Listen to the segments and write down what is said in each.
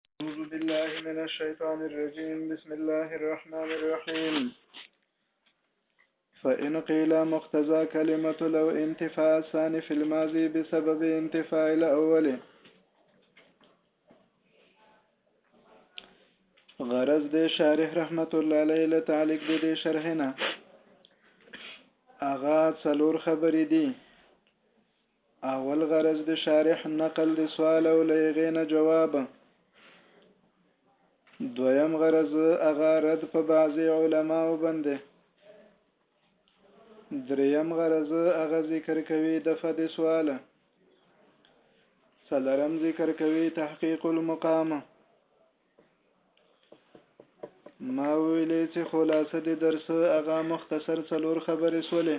أعوذ بالله من الشيطان الرجيم بسم الله الرحمن الرحيم فإن قيل مقتزى كلمة لو انتفاء الثاني في الماضي بسبب انتفاء الأول غرض د شارح رحمت الله علیه له تعلق د شرح نه اغا څلور خبرې دي اول غرض د شارح نقل د سوال او لغې نه جواب دویم غرض اغا رد په بعضی علما او بنده دریم غرض اغا ذکر کوي د فد سواله سلرم ذکر کوي تحقیق المقام ما ویلې چې خلاصه د درس اغا مختصر څلور خبرې سولې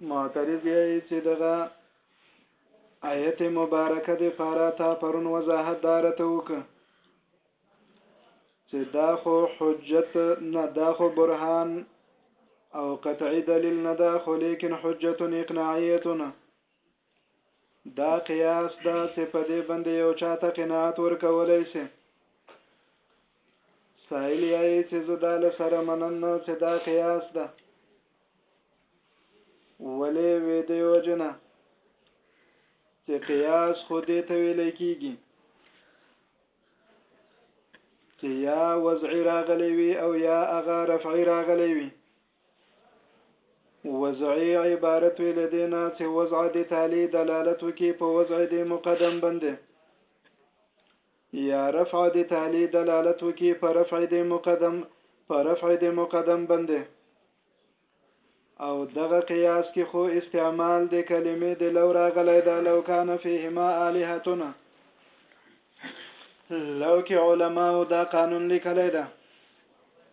معترض یې چې دغه آیت مبارکه د پاره تا پرون وضاحت دار ته وک چې دا خو حجت نه دا خو برهان او قطعي دلیل نه ده خو لیکن حجت اقناعیتونه دا قیاس دا چې په دې باندې یو چاته قناعت ورکولای شي سائل یې چې زه دا له سره منم نه چې دا قیاس ده ولې وې دی وجنه چې قیاس خو دې ته ویل کېږي چې یا وضعي راغلی وي او یا هغه رفعي راغلی وي وضعی عبارت وی لدینا چې وضع د تالی دلالت وکي په وضع د مقدم باندې یا رفع د تالی دلالت وکي په رفع د مقدم په رفع د مقدم باندې او دغه قیاس کې خو استعمال د کلمې د لو راغلی دا لو کان فیهما الہتنا لو کې علما او دا قانون لیکلی ده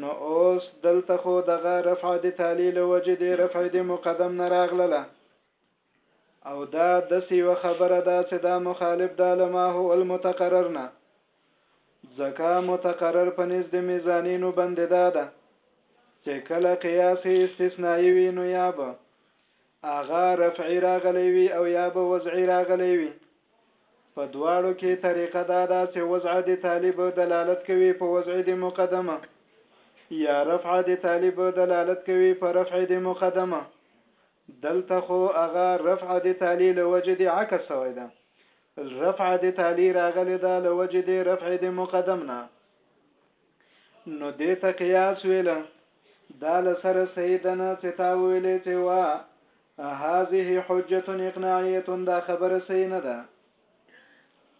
نو اوس دلته خو دغه رفع د تالی له وجې د رفع د مقدم نه راغلله او دا دسی و خبره ده چې دا مخالف ده لما هو المتقرر نه ځکه متقرر په نزد د میزانینو بندې ده ده چې کله قیاس استثنایی وي نو یا به هغه رفعی راغلی وي او یا به وضعی راغلی وي په دواړو کې طریقه دا ده چې وضع د طالب دلالت کوي په وضع د مقدمه یا رفع د طالب دلالت کوي په رفع د مقدمه دلته خو هغه رفع د تالی له وجې د عکس شوی ده رفع د تالی راغلی ده له وجې د رفع د مقدم نه نو دې ته قیاس ویل دا له سره صحیح ده نه چې تا ویلې چې وا هذه حجه اقناعيه دا خبره صحیح نه ده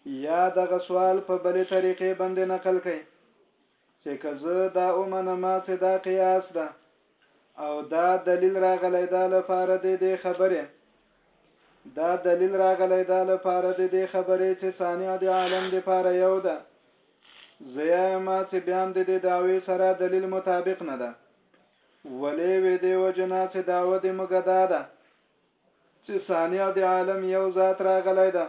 یا دغه سوال په بلې طریقې باندې نقل کړي چې که زه دا ومنم چې دا قیاس ده او دا دلیل راغلی دا لپاره د دې خبرې دا دلیل راغلی دا لپاره د دې خبرې چې صانع د عالم د لپاره یو ده زه ما چې بیان د دې دعوی سره دلیل مطابق نه ده ولې وې دی وجنا چې داوه دې مګه دا ده چې صانع د عالم یو ذات راغلی ده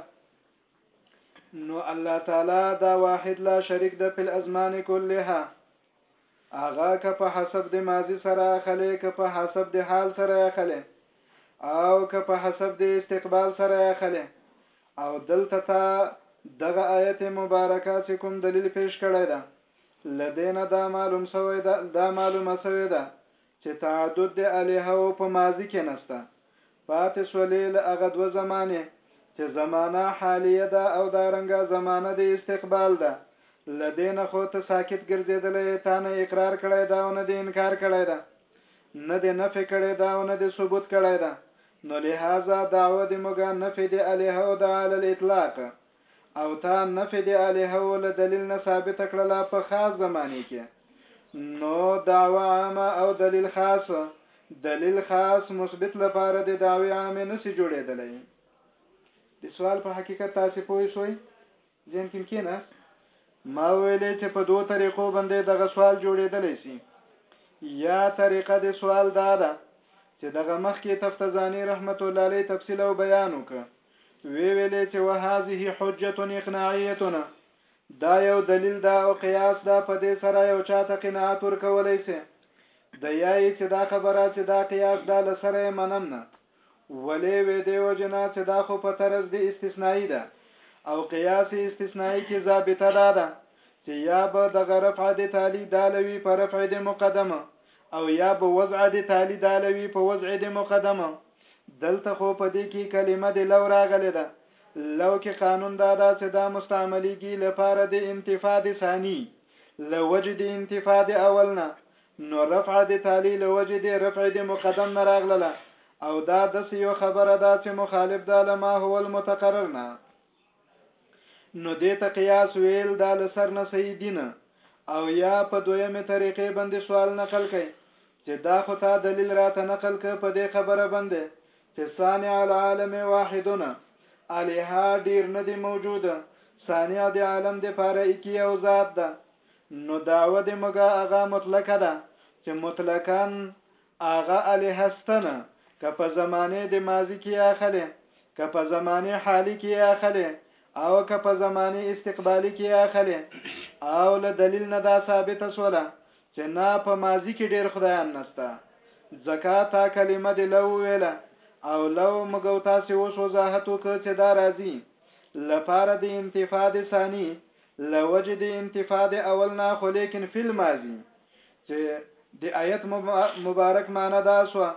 نو الله تعالی دا واحد لا شریک ده په ازمان کلها اغا که په حسب د ماضی سره اخلي که په حسب د حال سره اخلي او که په حسب د استقبال سره اخلي او دلته تا دغه آیت مبارکه چې کوم دلیل پیش کړی ده له دې نه دا معلوم سوی ده دا معلومه سوې ده چې تعدد د الهو په ماضي کې نسته پاتې سولې له هغه دوه زمانې چې زمانه حالیه ده او دا رنګه زمانه د استقبال ده له دې نه خو ته ساکت ګرځېدلی تا نه اقرار کړی دا او نه د انکار کړی ده نه د نفې کړی دا او نه د ثبوت کړی ده نو لهذا دعوه د موږ نفې د الهو ده علی الاطلاق او تا نفی د الهو له دلیل نه ثابته کړله په خاص زمانې کې نو دعوه عامه او دلیل خاص دلیل خاص مثبت لپاره د دعوی عامه نسی جوړېدلی د سوال په حقیقت تاسو پوه شوي ځین کې کېناست ما ویلې چې په دوه طریقو باندې دغه سوال جوړېدلی شي یا طریقه د سوال دا ده چې دغه مخکې تفتزانی رحمت الله علیه تفصیل او بیان وکړه وی ویلې چې وهذه حجه اقناعیه دا یو دلیل دا او قیاس دا په دې سره یو چاته قناعت ورکولای سي د یای چې دا خبره چې دا قیاس دا لسره منم نه ولې وې دی وجنا چې دا خو په طرز دی استثنایی ده او قیاس استثنایی کې ضابطه ده ده چې یا به د غرف عد تالی دالوی پر رفع د مقدمه او یا به وضع د تالی دالوی په وضع د مقدمه دلته خو په دې کې کلمه د لو راغلې ده لو کې قانون دا ده چې دا مستعملېږي لپاره د انتفاع د ثاني له وجې د انتفاع د اول نه نو رفع د تالي له وجې د رفع د مقدم نه راغلله او دا داسې یو خبره ده چې مخالف ده له ما هو المتقرر نه نو دې ته قیاس ویل دا له سر نه صحیح دي نه او یا په دویمې طریقې باندې سوال نقل کوي چې دا خو تا دلیل راته نقل که په دې خبره باندې چې صانع العالم واحدونه الها ډیر نه دی موجود صانع د عالم د پاره اکی او ذات ده نو داوه د مګه هغه مطلقه ده چې مطلقاً آغا علي هستن که په زمانه د ماضي کې اخلې که په زمانه حالي کې اخلې او که په زمانه استقبالي کې اخلې او له دلیل نه دا ثابته سوله چې نه په ماضي کې ډیر خدایان نسته ځکه تا کلمه د لو ویله او لو موږ او تاسې اوس وضاحت وکړ چې دا راځي لپاره د انتفاع د ثاني له وجې د انتفاع د اول نه خو لیکن فی الماضي چې د آیت مبارک معنی دا سوه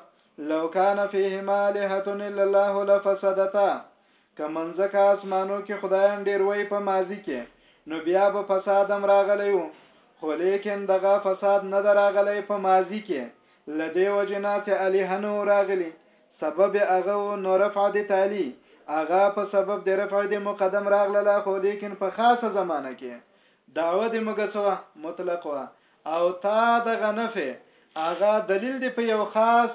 لو کان فیهما الهه الا الله لفسدتا که منځکه اسمانو کې خدایان ډیر وای په ماضی کې نو بیا به فساد هم راغلی وو خو لیکن دغه فساد نه دراغلی په ماضی کې لدی وجنا چې الهه نو راغلی سبب هغه نو رفع د تالی هغه په سبب د رفع د مقدم راغله خو لیکن په خاصه زمانه کې دعوه د مګسوه مطلق وا او تا دغه نفي هغه دلیل دی په یو خاص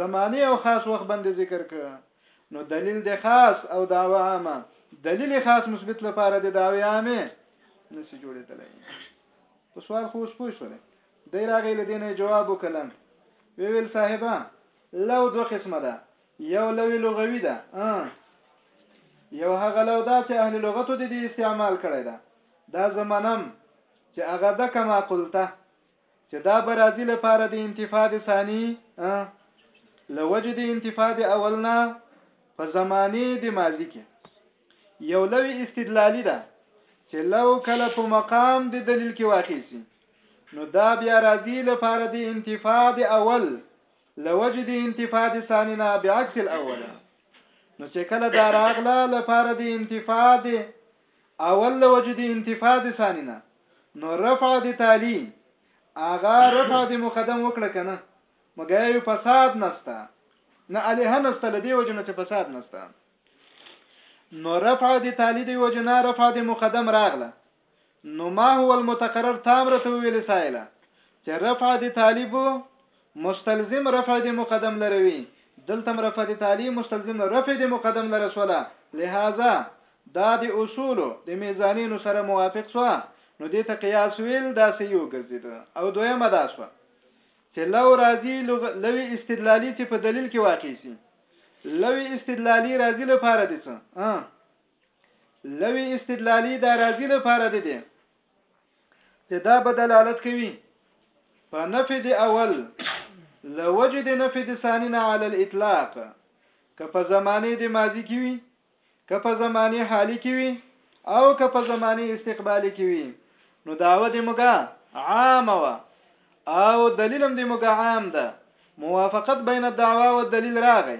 زمانه او خاص وخت باندې ذکر ک نو دلیل دی خاص او دعوه عامه دلیل خاص مثبت لپاره د دعوی عامه نسی جوړېدلې په سوال خو اوس پوه شولې دی راغی لدینه جواب وکړم ویل صاحبہ لو دو قسمه ده یو لوی لغوي ده یو هغه لو ده چې اهل لغتو د دې استعمال کړی ده دا زمنم چې هغه ده کما قلته چې دا برازي لپاره د انتفاد ثاني لوجه د انتفاد اولنا په زمانه د ماضی کې یو لوی استدلالی ده چې لو کله په مقام د دلیل کې واقع سي نو دا بیا راځي لپاره د انتفاع د اول لوجه د انتفاع د ثاني نه بعکس الاول نو چې کله دا راغله لپاره د انتفاع د اول له وجې دې انتفاع دې ثاني نه نو رفع دې تالي آغا رفع دې مقدم وکړه کنه مګایو فساد نستا نه الیه نستا لدې وجې نه چې فساد نستا نو رفع دې تالي دې وجې نه رفع دې مقدم راغله نو ما هو المتقرر تامره ته ویل سایله چې رفع دې طالب مستلزم رفع دې مقدم لره وي دلته هم رفع دې تالي مستلزم له رفع دې مقدم لره سوله لهذا دا د اصول د میزانینو سره موافق سو نو دې ته قیاس ویل دا سې یو ګرځید او دویمه دا سو چې لو راضی لغ... لوی استدلالی چې په دلیل کې واقع سي لوی استدلالی راضی لپاره دي څه لوی استدلالی دا راضی لپاره دي چې دا به دلالت کوي په نفي د اول لوجد نفي د ثاني نه علی الاطلاق که په زمانه د ماضی کې وي که په زمانه حالي کې وي او که په زمانه استقبالي کې وي نو داوه د مګه عام و او دلیلم د مګه عام ده موافقت بین الدعوا او دلیل راغی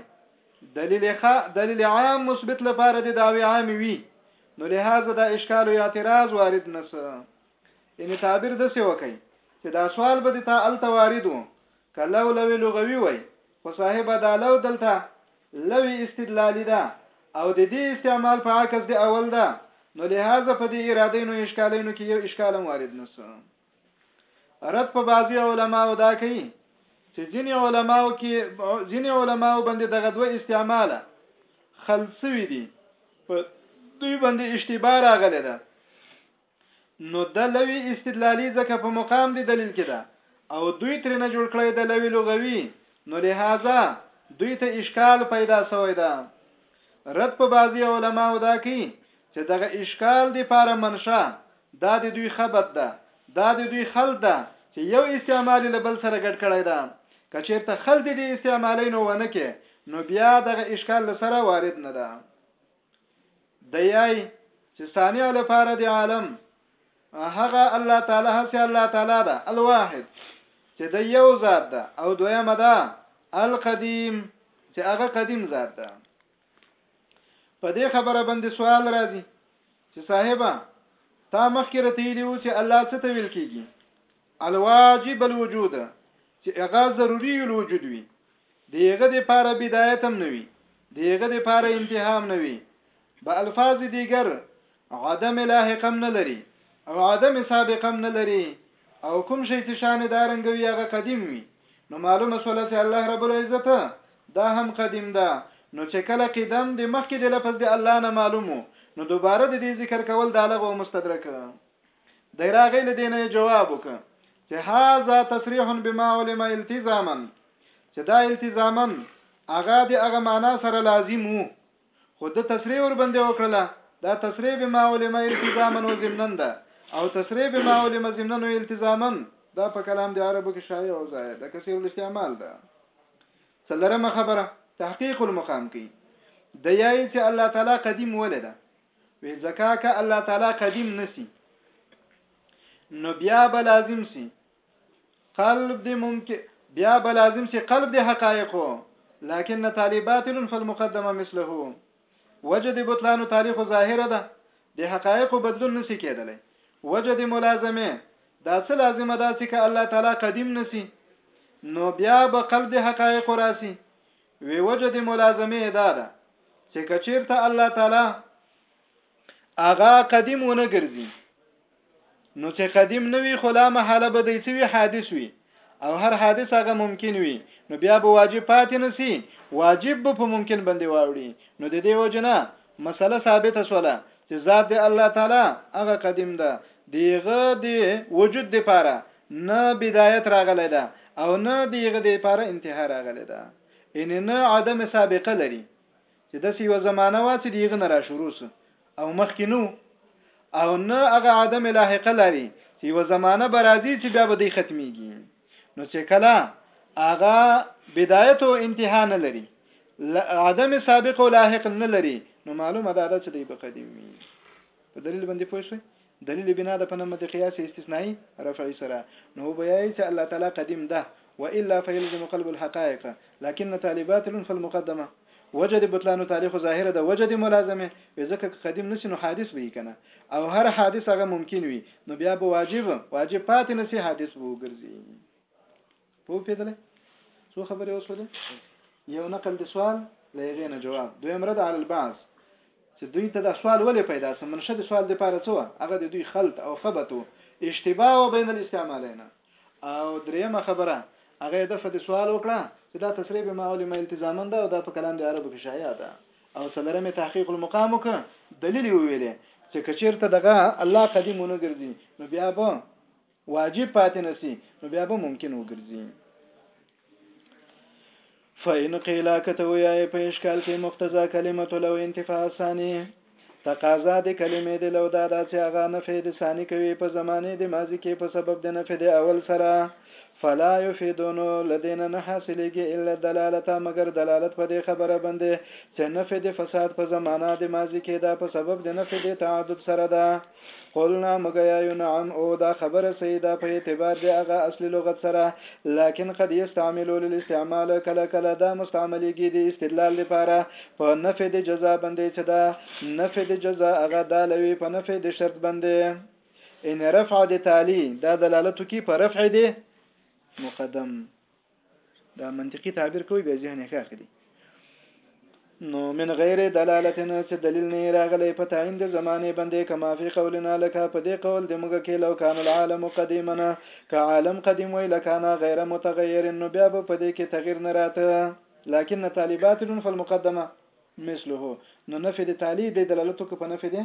دلیل خ دلیل عام مثبت لپاره د دعوی عام وي نو لهذا دا اشکال او اعتراض وارد نسه یعنی تعبیر د څه وکي چې دا سوال به د تا الته واردو کله لوی لغوي وای خو صاحب دا لو دلته لوی استدلالی ده او د دې استعمال په عکس د اول ده نو لهدا په دې ارادینو اشکالینو کې یو اشکالم وارد نسو رد په بعضی علماو دا کوي چې ځینې علماو کې ځینې علماو باندې دغه دوه استعماله خلصوي دي په دوی باندې اشتباه راغلی ده نو د لوی استدلالی ځکه په مقام دی دلیل کې ده او دوی ترې نه جوړ کړی د لوی لغوي نو لهذا دوی ته اشکال پیدا شوی ده رد په بعضی علماو دا کوي چې دغه اشکال دی پاره منشه دا د دوی خبت ده، دا د دوی خلد ده چې یو استعمال یې له بل سره ګډ کړی ده. که چېرته خلد یې دې استعمالۍ نو ونه کې نو بیا دغه اشکال له سره وارد نه ده. دیای چې صانع لپاره د عالم هغه الله تعالی هسې الله تعالی ده الواحد چې د یو ذات ده او دویمه ده القدیم چې هغه قدیم ذات ده. په دې خبره باندې سوال راځي چې صاحبہ تا مخکې رتیلی و چې الله څه ته ویل کیږي الواجب الوجود چې هغه ضروری الوجود وي دیغه د پاره بدایت هم نه وي دیغه د پاره انتهام نه وي به الفاظ دیګر عدم لاحقه هم نه لري او عدم سابقه هم نه لري او کوم شي چې شان یې دا رنګه وي هغه قدیم وي نو معلومه سوله چې الله رب العزت دا هم قدیم ده نو چې کله قدم د مخکې د لفظ د الله نه معلوم وو نو دوباره د دې ذکر کول دا لغو مستدرک دی راغی له دې نه یې جواب وکړ چې هاذا تصریح بما علم التزاما چې دا التزاما هغه د هغه معنا سره لازم وو خو د تصریح ور باندې وکړله دا تصریح به ما علماء التزاما و ضمنن ده او تصریح به ما علماء ضمنن و التزاما دا په کلام د عربو کې شایع او ظاهر ده کثیر الاستعمال ده څلرمه خبره تحقیق المقام کې د یای چې الله تعالی قدیم ولده وی زکاکه الله تعالی قدیم نسی نو بیا به لازم سی قلب دې ممکن بیا به لازم سي قلب دې حقایقو لكن تالي باطل فالمقدمه مثله وجه دې بطلان تالي خو ظاهره ده د حقایقو بدلون نسی کېدلی وجه د ملازمه دا څه لازمه ده چې که الله تعالی قدیم نسی نو بیا به قلب د حقایق راسي وی وجه د ملازمه دا ده چې کچیرته الله تعالی اغا قدیم ونه ګرځي نو چې قدیم نه وي خو لا محاله به دی سوي حادث وي او هر حادث هغه ممکن وي نو بیا به واجب پاتې نسی واجب به په ممکن باندې واوړي نو د دې وجنه مسله ثابته سوله چې ذات د الله تعالی هغه قدیم ده دیغه دی وجود د پاره نه بدایت راغلی ده او نه دیغه د پاره انتها راغلی ده ان نه عدم سابقه لري چې داسې یوه زمانه وه چې د هغه نه راشروع سو او مخکې نو او نه هغه عدم لاحقه لري چې یوه زمانه به راځي چې بیا به دی ختمیږي نو چې کله هغه بدایت او انتها نه لري عدم سابق او لاحق نه لري نو معلومه ده چې دی به قدیم وي په دلیل باندې پوه شئ دلیل بنا ده په نمه د قیاس استثنایی رفعی سره نو وبیایی چې الله تعالی قدیم ده والا فیلزم قلب الحقائق لكن طالبات فالمقدمه وجد بطلان تاریخ ظاهر ده وجد ملازمه وزکه قدیم نسی نو حادث به کنه او هر حادث هغه ممکن وي نو بیا به واجب واجب پات نسی حادث به وګرځي پوه پیدلې څو خبرې وسولې یو نقل د سوال لږه نه جواب دویم رد علی البعض چې دوی ته دا سوال ولې پیدا سم منشه د سوال د پاره څو هغه د دوی خلط او خبط او اشتباه او بین الاستعمالین او دریمه خبره هغه د فد سوال وکړه چې دا تصریح به ما علم التزاما ده او دا په کلام د عربو کې شایع ده او څلورمه تحقیق المقام وک دلیل ویلې چې کچیرته دغه الله قدیم ونه ګرځي نو بیا به واجب پاتې نسی نو بیا به ممکن وګرځي فإن قيل كتويا په اشكال کې مقتضا کلمه لو انتفاع ثاني تقاضا د کلمې د لو دا داسې هغه نفع د ثاني کوي په زمانه د ماضي کې په سبب د نفع د اول سره فلا يفيدون لدينا نه حاصلېږي الا دلالته مگر دلالت په دې خبره باندې چې نفع د فساد په زمانه د ماضي کې دا په سبب د نفع د تعدد سره ده قلنا مګیا یو نعم او دا خبره سیدا په اعتبار دی هغه اصلي لغت سره لکن قد یستعملو للاستعمال کله کله دا مستعملېږي د استدلال لپاره په نفع د جزا باندې چې دا نفع د جزا هغه دا لوي په نفع د شرط باندې ان رفع د تالی دا دلالت کوي په رفع د مقدم دا منطقي تعبیر کوي بیا ذهن یې ښه کړي نو من غیر دلالتنا چې دلیل نه راغلی په تعین د زمانه باندې کما فی قولنا لکه په دې قول د موږ کې لو کان العالم قدیمنا که عالم قدیم وی لکانا غیر متغیر نو بیا به په دې کې تغیر نه راته لكن طالبات فالمقدمه مثله نو نفي د تالي د دلالتو په نفي دي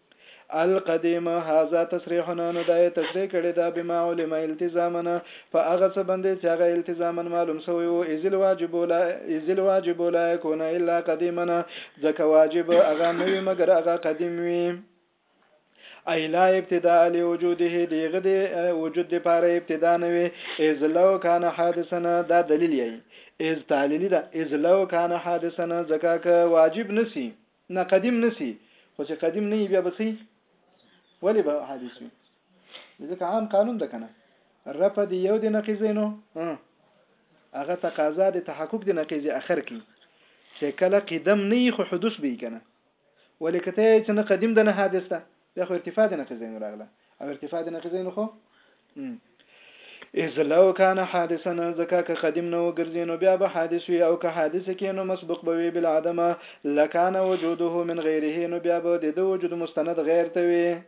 القديم هذا تصريحنا نو دا یې تصریح کړې ده بما علم التزامنا په هغه څه باندې چې هغه التزاما معلوم شوی وو اذ الواجب لا اذ الواجب لا يكون الا قديما ځکه واجب هغه نه وي مګر هغه قدیم وي ای لا ابتداء لوجوده دیغه دی وجود د پاره ابتدا نه وي از لو کان حادثنا دا دلیل یی از تعلیلی دا از لو کان حادثنا زکه واجب نسی نه قدیم نسی خو چې قدیم نه بیا بسی ولی به حادث وي ځکه عام قانون ده کنه رپ دی یو د نقیزینو هغه تقاضا د تحقق د نقیز اخر کی چې کله قدم نه خو حدوث به کنه ولی کته چې نه قدیم ده نه حادث ده بیا خو ارتفاع د نقیزین راغله او ارتفاع د نقیزین خو اذ لو کان حادثا زکا که قدیم نه وګرځي نو بیا به حادث وي او که حادث کې نو مسبوق به وي بل عدم لکان وجوده من غیره نو بیا به د دو وجود مستند غیر ته وي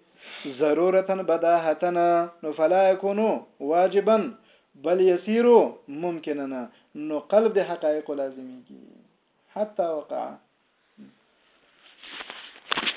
ضرورتا بداهتنا نو فلا يكون واجبا بل يسير ممکنا نو قلب د حقائق لازميږي حتى وقع